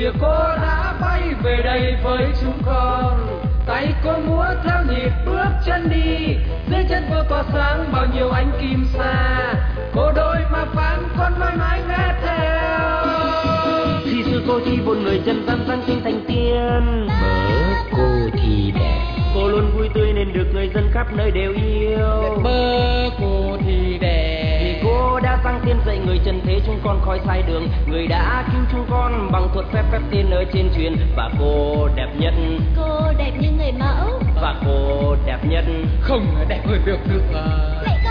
kìa cô đã bay về đây với chúng con. Tay cô múa theo nhịp bước chân đi. Dưới chân cô tỏa sáng bao nhiêu ánh kim sa. Cô đôi mà phán con mãi mãi nghe theo. Khi xưa cô thi một người chân gian sang sinh thành tiên. Bớ cô thì đẹp. Cô luôn vui tươi nên được người dân khắp nơi đều yêu. Bơ con khỏi sai đường. Người đã cứu chúng con bằng thuật phép phép tiên ở trên truyền và cô đẹp nhất. Cô đẹp như người mẫu. Và cô đẹp nhất. Không đẹp hơn được nữa Mẹ con